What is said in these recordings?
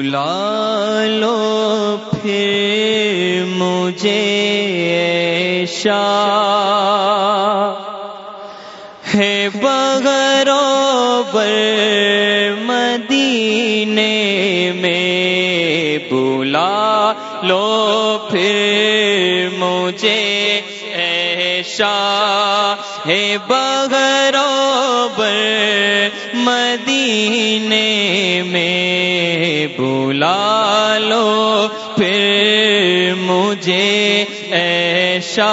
بلا لو پھر مجھے ایشا۔ ہے بغرو بر مدینے میں بلا لو، پھر مجھے ایشا۔ ہے بغرو بر مدینے میں بلا لو، پھر مجھے ایشا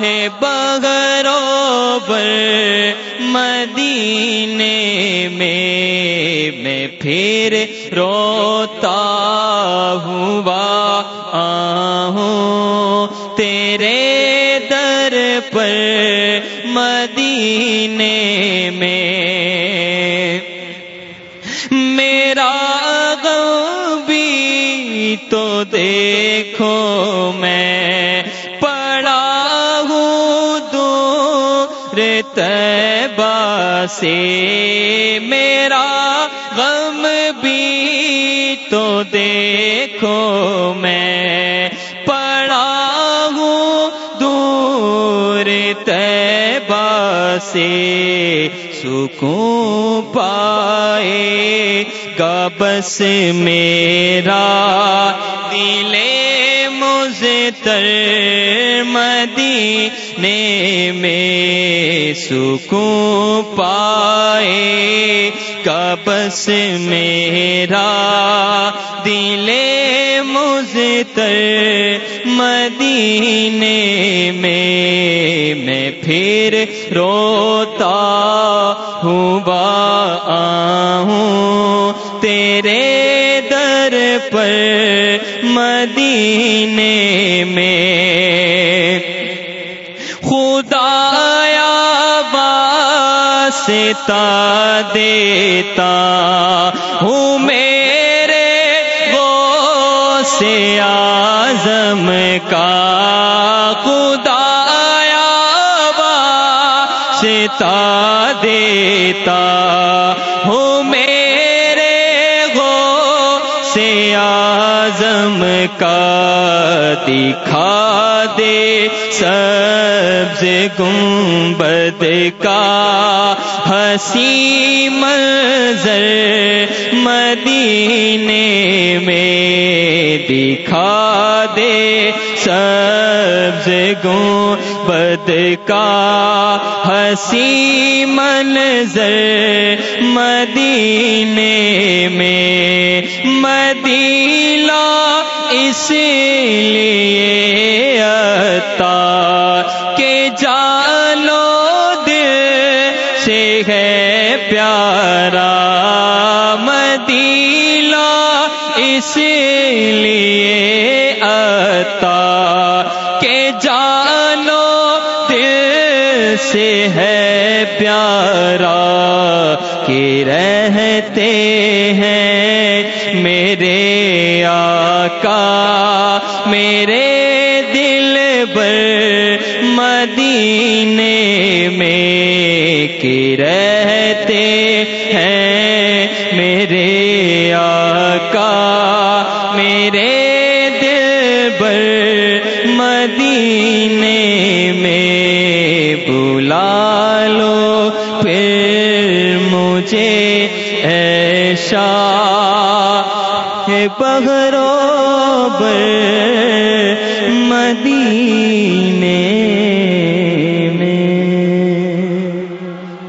ہے بغرو بر مدینے میں۔ میں پھر روتا ہوا آہوں، تیرے در پر مدینے میں۔ تو دیکھو میں پڑا ہوں دور تیبہ سے میرا غم بھی تو دیکھو میں پڑا ہوں دور تیبہ سے سکون پائے گا، بس میرا دل مزتر مدینے میں سکون پائے گا، بس میرا دل مزتر مدینے میں میں پھر روتا ہوا آہوں تیرے در پر مدینے میں۔ خدایا واسطہ دیتا ہوں میرے وہ سے آزم کا۔ واسطہ دیتا ہوں میرے گو سے آزم کا دکھا دے سبز گنبد کا ہنسی منظر مدینے میں دکھا دے سبز گنبد کا ہنسی منظر مدینے میں مدینہ اس لیے عطا کہ جانو دل سے ہے پیارا مدینہ اس ہے پیارا کہ رہتے ہیں میرے آقا، میرے دل بر مدینے میں کہ رہتے ہیں میرے آقا، میرے دل بر مدینے پھر مجھے ایشا ہے بغرو بر